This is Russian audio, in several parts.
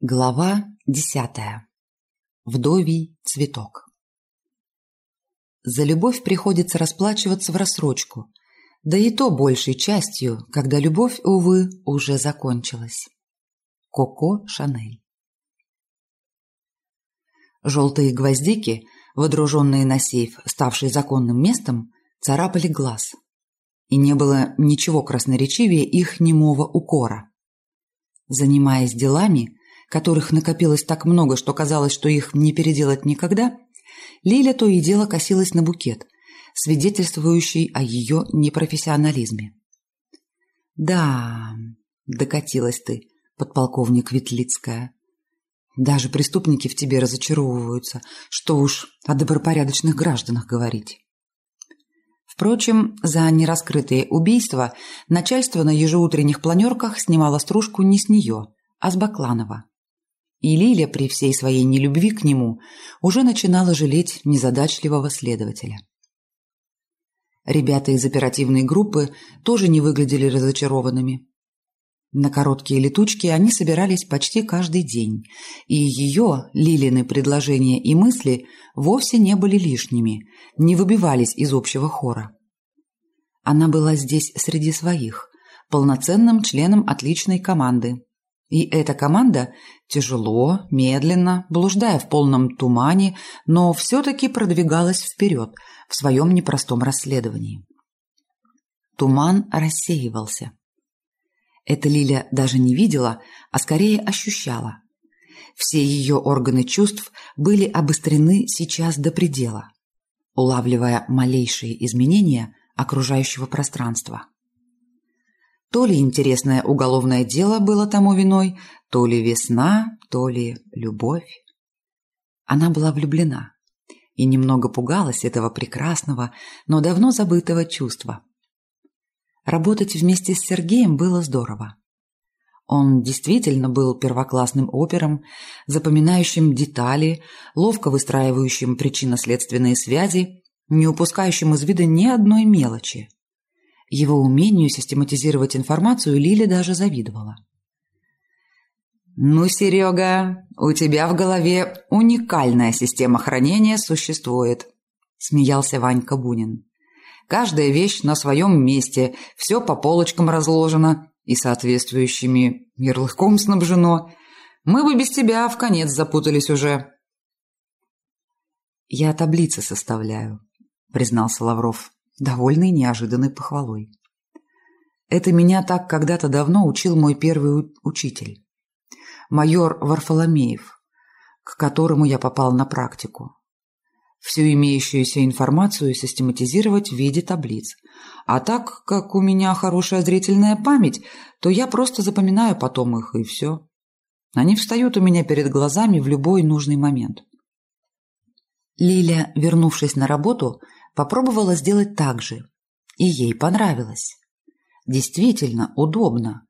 Глава десятая. Вдовий цветок. За любовь приходится расплачиваться в рассрочку, да и то большей частью, когда любовь, увы, уже закончилась. Коко Шанель. Желтые гвоздики, водруженные на сейф, ставший законным местом, царапали глаз. И не было ничего красноречивее их немого укора. Занимаясь делами, которых накопилось так много, что казалось, что их не переделать никогда, Лиля то и дело косилась на букет, свидетельствующий о ее непрофессионализме. «Да, докатилась ты, подполковник Ветлицкая. Даже преступники в тебе разочаровываются, что уж о добропорядочных гражданах говорить». Впрочем, за нераскрытые убийства начальство на ежеутренних планерках снимало стружку не с нее, а с Бакланова. И Лиля при всей своей нелюбви к нему уже начинала жалеть незадачливого следователя. Ребята из оперативной группы тоже не выглядели разочарованными. На короткие летучки они собирались почти каждый день, и ее, Лилины предложения и мысли вовсе не были лишними, не выбивались из общего хора. Она была здесь среди своих, полноценным членом отличной команды, и эта команда тяжело, медленно, блуждая в полном тумане, но все-таки продвигалась вперед в своем непростом расследовании. Туман рассеивался. Это Лиля даже не видела, а скорее ощущала. Все ее органы чувств были обострены сейчас до предела, улавливая малейшие изменения окружающего пространства. То ли интересное уголовное дело было тому виной, то ли весна, то ли любовь. Она была влюблена и немного пугалась этого прекрасного, но давно забытого чувства. Работать вместе с Сергеем было здорово. Он действительно был первоклассным опером, запоминающим детали, ловко выстраивающим причинно-следственные связи, не упускающим из вида ни одной мелочи. Его умению систематизировать информацию Лили даже завидовала. «Ну, Серега, у тебя в голове уникальная система хранения существует», – смеялся Ванька Бунин. «Каждая вещь на своем месте, все по полочкам разложено и соответствующими ярлыком снабжено. Мы бы без тебя в конец запутались уже». «Я таблицы составляю», – признался Лавров довольный неожиданной похвалой. Это меня так когда-то давно учил мой первый учитель, майор Варфоломеев, к которому я попал на практику. Всю имеющуюся информацию систематизировать в виде таблиц. А так как у меня хорошая зрительная память, то я просто запоминаю потом их, и все. Они встают у меня перед глазами в любой нужный момент. Лиля, вернувшись на работу, Попробовала сделать так же. И ей понравилось. Действительно удобно.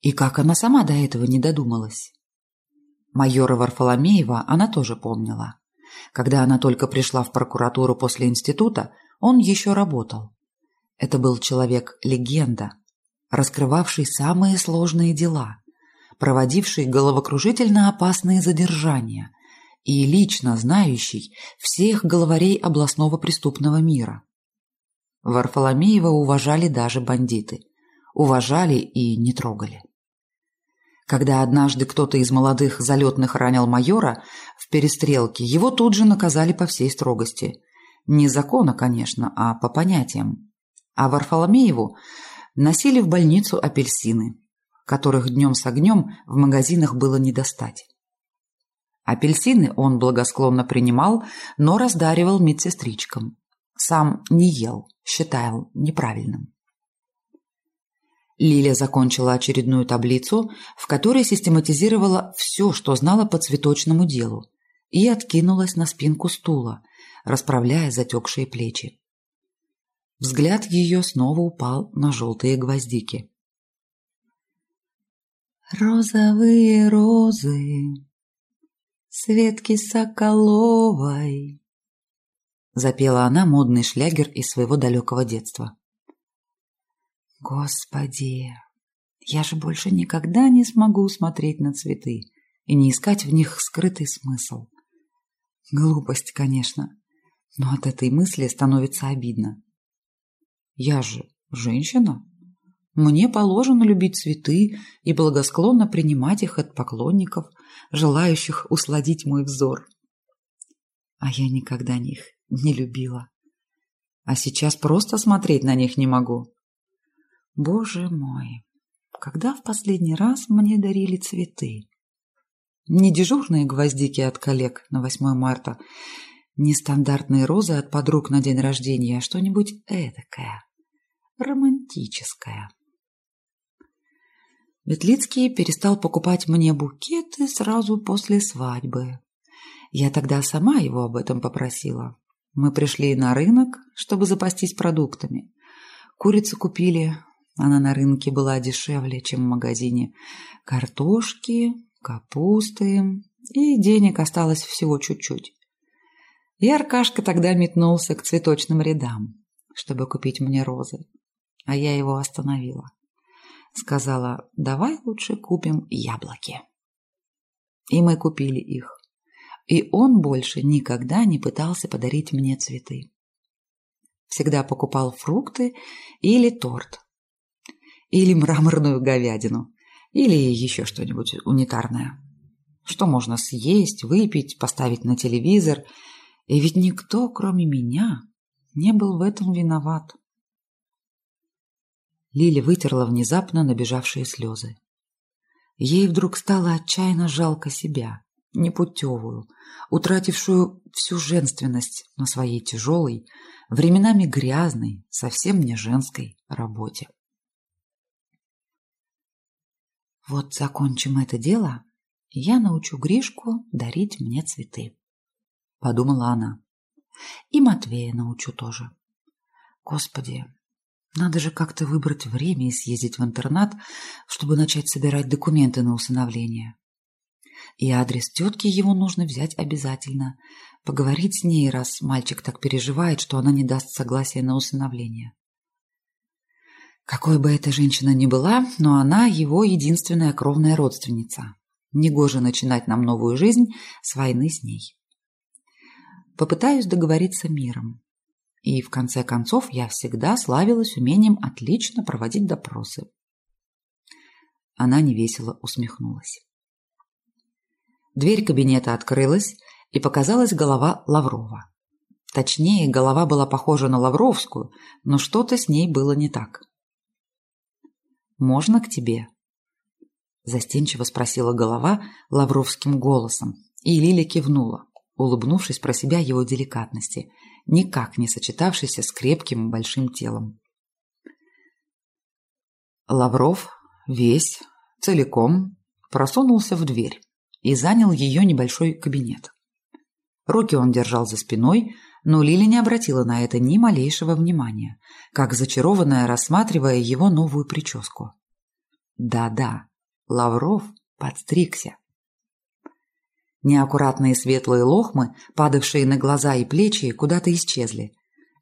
И как она сама до этого не додумалась. Майора Варфоломеева она тоже помнила. Когда она только пришла в прокуратуру после института, он еще работал. Это был человек-легенда, раскрывавший самые сложные дела, проводивший головокружительно опасные задержания – и лично знающий всех главарей областного преступного мира. Варфоломеева уважали даже бандиты. Уважали и не трогали. Когда однажды кто-то из молодых залетных ранил майора в перестрелке, его тут же наказали по всей строгости. Не закона, конечно, а по понятиям. А Варфоломееву носили в больницу апельсины, которых днем с огнем в магазинах было не достать. Апельсины он благосклонно принимал, но раздаривал медсестричкам. Сам не ел, считал неправильным. Лиля закончила очередную таблицу, в которой систематизировала все, что знала по цветочному делу, и откинулась на спинку стула, расправляя затекшие плечи. Взгляд ее снова упал на желтые гвоздики. «Розовые розы Светки Соколовой. Запела она модный шлягер из своего далекого детства. Господи, я же больше никогда не смогу смотреть на цветы. и не искать в них скрытый смысл. Глупость, конечно, но от этой мысли становится обидно. Я же женщина. Мне положено любить цветы и благосклонно принимать их от поклонников, желающих усладить мой взор. А я никогда них не любила. А сейчас просто смотреть на них не могу. Боже мой, когда в последний раз мне дарили цветы? Не дежурные гвоздики от коллег на 8 марта, не стандартные розы от подруг на день рождения, а что-нибудь эдакое, романтическое. Ветлицкий перестал покупать мне букеты сразу после свадьбы. Я тогда сама его об этом попросила. Мы пришли на рынок, чтобы запастись продуктами. Курицу купили, она на рынке была дешевле, чем в магазине. Картошки, капусты, и денег осталось всего чуть-чуть. И Аркашка тогда метнулся к цветочным рядам, чтобы купить мне розы. А я его остановила. Сказала, давай лучше купим яблоки. И мы купили их. И он больше никогда не пытался подарить мне цветы. Всегда покупал фрукты или торт. Или мраморную говядину. Или еще что-нибудь унитарное. Что можно съесть, выпить, поставить на телевизор. И ведь никто, кроме меня, не был в этом виноват. Лили вытерла внезапно набежавшие слезы. Ей вдруг стало отчаянно жалко себя, непутевую, утратившую всю женственность на своей тяжелой, временами грязной, совсем не женской работе. Вот закончим это дело, и я научу Гришку дарить мне цветы, — подумала она. И Матвея научу тоже. Господи, надо же как-то выбрать время и съездить в интернат, чтобы начать собирать документы на усыновление. И адрес тетки его нужно взять обязательно. Поговорить с ней, раз мальчик так переживает, что она не даст согласия на усыновление. Какой бы эта женщина ни была, но она его единственная кровная родственница. Негоже начинать нам новую жизнь с войны с ней. Попытаюсь договориться миром. И в конце концов я всегда славилась умением отлично проводить допросы. Она невесело усмехнулась. Дверь кабинета открылась, и показалась голова Лаврова. Точнее, голова была похожа на Лавровскую, но что-то с ней было не так. «Можно к тебе?» Застенчиво спросила голова лавровским голосом, и Лиля кивнула, улыбнувшись про себя его деликатности – никак не сочетавшийся с крепким большим телом. Лавров весь, целиком, просунулся в дверь и занял ее небольшой кабинет. Руки он держал за спиной, но Лили не обратила на это ни малейшего внимания, как зачарованная, рассматривая его новую прическу. Да-да, Лавров подстригся. Неаккуратные светлые лохмы, падавшие на глаза и плечи, куда-то исчезли,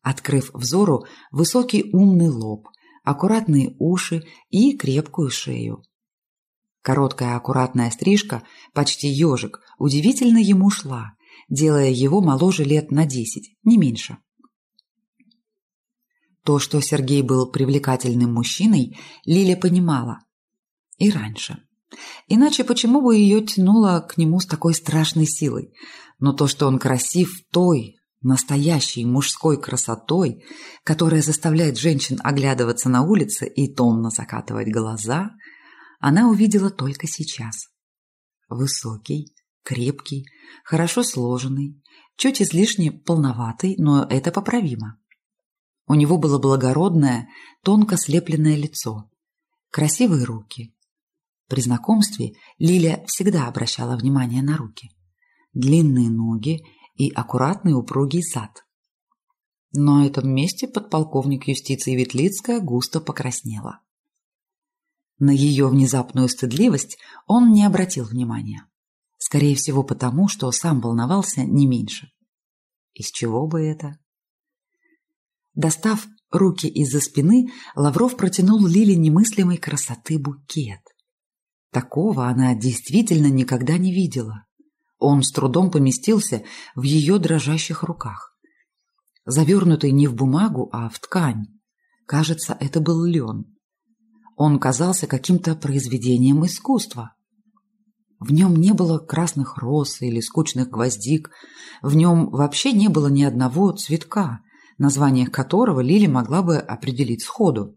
открыв взору высокий умный лоб, аккуратные уши и крепкую шею. Короткая аккуратная стрижка, почти ежик, удивительно ему шла, делая его моложе лет на десять, не меньше. То, что Сергей был привлекательным мужчиной, Лиля понимала. И раньше. Иначе почему бы ее тянуло к нему с такой страшной силой? Но то, что он красив той, настоящей мужской красотой, которая заставляет женщин оглядываться на улице и томно закатывать глаза, она увидела только сейчас. Высокий, крепкий, хорошо сложенный, чуть излишне полноватый, но это поправимо. У него было благородное, тонко слепленное лицо, красивые руки, при знакомстве Лиля всегда обращала внимание на руки. Длинные ноги и аккуратный упругий зад. На этом месте подполковник юстиции Ветлицкая густо покраснела. На ее внезапную стыдливость он не обратил внимания. Скорее всего потому, что сам волновался не меньше. Из чего бы это? Достав руки из-за спины, Лавров протянул Лиле немыслимой красоты букет. Такого она действительно никогда не видела. Он с трудом поместился в ее дрожащих руках. Завернутый не в бумагу, а в ткань. Кажется, это был лен. Он казался каким-то произведением искусства. В нем не было красных роз или скучных гвоздик, в нем вообще не было ни одного цветка, название которого Лили могла бы определить сходу.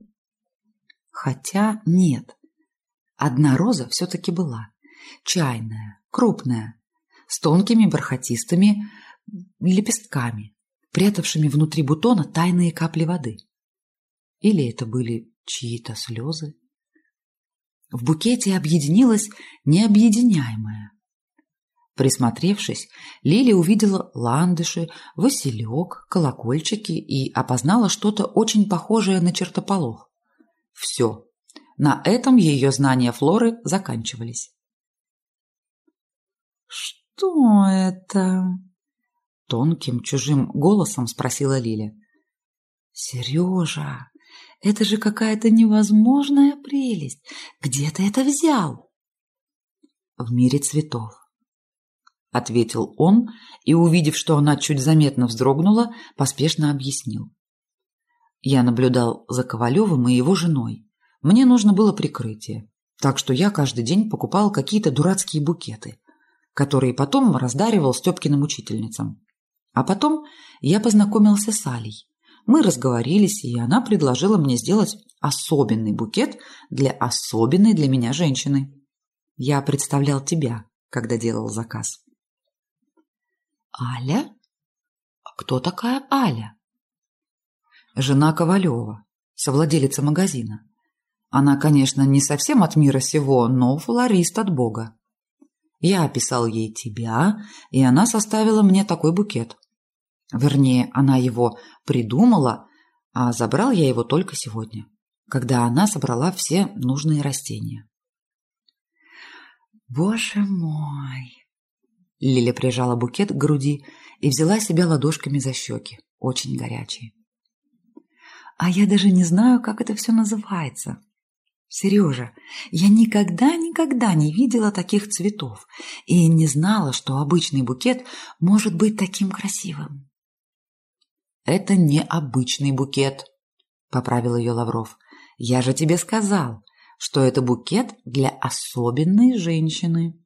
Хотя нет. Одна роза все-таки была. Чайная, крупная, с тонкими бархатистыми лепестками, прятавшими внутри бутона тайные капли воды. Или это были чьи-то слезы? В букете объединилось необъединяемое. Присмотревшись, Лили увидела ландыши, василек, колокольчики и опознала что-то очень похожее на чертополох. Все. На этом ее знания флоры заканчивались. «Что это?» Тонким чужим голосом спросила Лиля. «Сережа, это же какая-то невозможная прелесть! Где ты это взял?» «В мире цветов», — ответил он и, увидев, что она чуть заметно вздрогнула, поспешно объяснил. Я наблюдал за Ковалевым и его женой. Мне нужно было прикрытие, так что я каждый день покупал какие-то дурацкие букеты, которые потом раздаривал Степкиным учительницам. А потом я познакомился с Алей. Мы разговорились, и она предложила мне сделать особенный букет для особенной для меня женщины. Я представлял тебя, когда делал заказ. Аля? А кто такая Аля? Жена Ковалева, совладелица магазина. Она, конечно, не совсем от мира сего, но флорист от Бога. Я описал ей тебя, и она составила мне такой букет. Вернее, она его придумала, а забрал я его только сегодня, когда она собрала все нужные растения. «Боже мой!» Лиля прижала букет к груди и взяла себя ладошками за щеки, очень горячие. «А я даже не знаю, как это все называется. Сережа, я никогда-никогда не видела таких цветов и не знала, что обычный букет может быть таким красивым. «Это не обычный букет», — поправил ее Лавров. «Я же тебе сказал, что это букет для особенной женщины».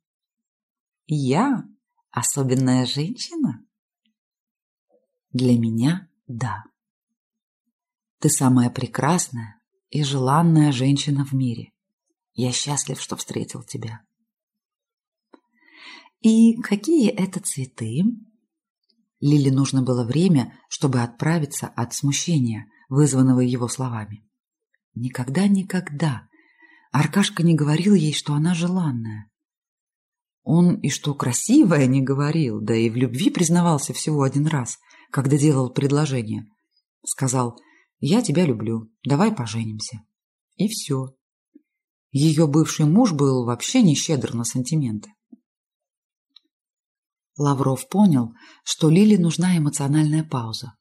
«Я особенная женщина?» «Для меня — да. Ты самая прекрасная и желанная женщина в мире. Я счастлив, что встретил тебя». «И какие это цветы?» Лиле нужно было время, чтобы отправиться от смущения, вызванного его словами. Никогда, никогда Аркашка не говорил ей, что она желанная. Он и что красивая не говорил, да и в любви признавался всего один раз, когда делал предложение. Сказал «Я тебя люблю, давай поженимся». И все. Ее бывший муж был вообще не щедр на сантименты. Лавров понял, что Лиле нужна эмоциональная пауза,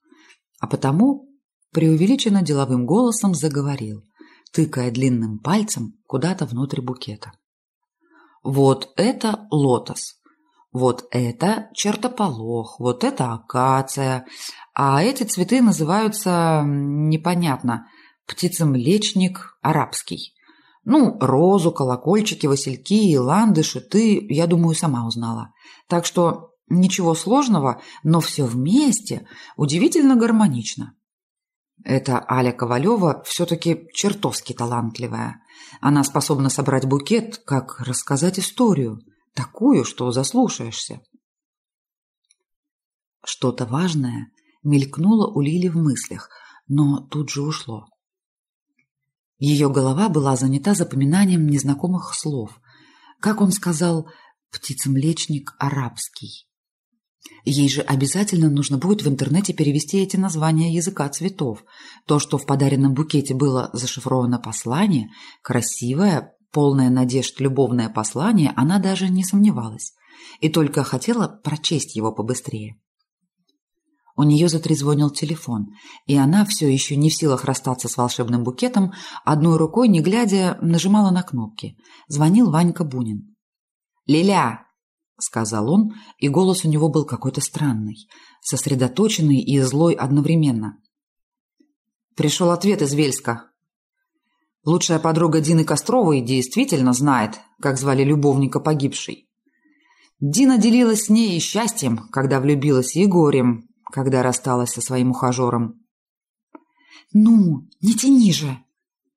а потому преувеличенно деловым голосом заговорил, тыкая длинным пальцем куда-то внутрь букета. «Вот это лотос, вот это чертополох, вот это акация, а эти цветы называются, непонятно, птицемлечник арабский. Ну, розу, колокольчики, васильки ландыши ты, я думаю, сама узнала. Так что ничего сложного, но все вместе удивительно гармонично. Эта Аля Ковалева все-таки чертовски талантливая. Она способна собрать букет, как рассказать историю, такую, что заслушаешься. Что-то важное мелькнуло у Лили в мыслях, но тут же ушло. Ее голова была занята запоминанием незнакомых слов. Как он сказал «птицемлечник арабский». Ей же обязательно нужно будет в интернете перевести эти названия языка цветов. То, что в подаренном букете было зашифровано послание, красивое, полное надежд любовное послание, она даже не сомневалась. И только хотела прочесть его побыстрее. У нее затрезвонил телефон, и она, все еще не в силах расстаться с волшебным букетом, одной рукой, не глядя, нажимала на кнопки. Звонил Ванька Бунин. «Лиля!» — сказал он, и голос у него был какой-то странный, сосредоточенный и злой одновременно. Пришел ответ из Вельска. Лучшая подруга Дины Костровой действительно знает, как звали любовника погибшей. Дина делилась с ней и счастьем, когда влюбилась, и горем, когда рассталась со своим ухажером. «Ну, не тяни же!»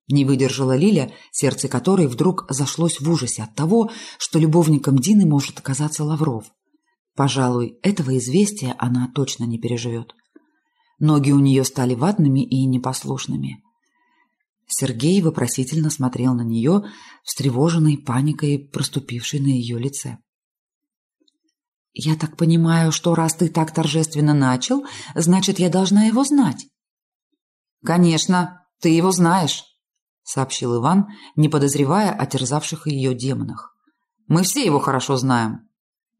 Не выдержала Лиля, сердце которой вдруг зашлось в ужасе от того, что любовником Дины может оказаться Лавров. Пожалуй, этого известия она точно не переживет. Ноги у нее стали ватными и непослушными. Сергей вопросительно смотрел на нее, встревоженной паникой, проступившей на ее лице. «Я так понимаю, что раз ты так торжественно начал, значит, я должна его знать». «Конечно, ты его знаешь», — сообщил Иван, не подозревая о терзавших ее демонах. «Мы все его хорошо знаем.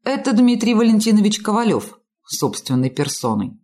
Это Дмитрий Валентинович Ковалев, собственной персоной».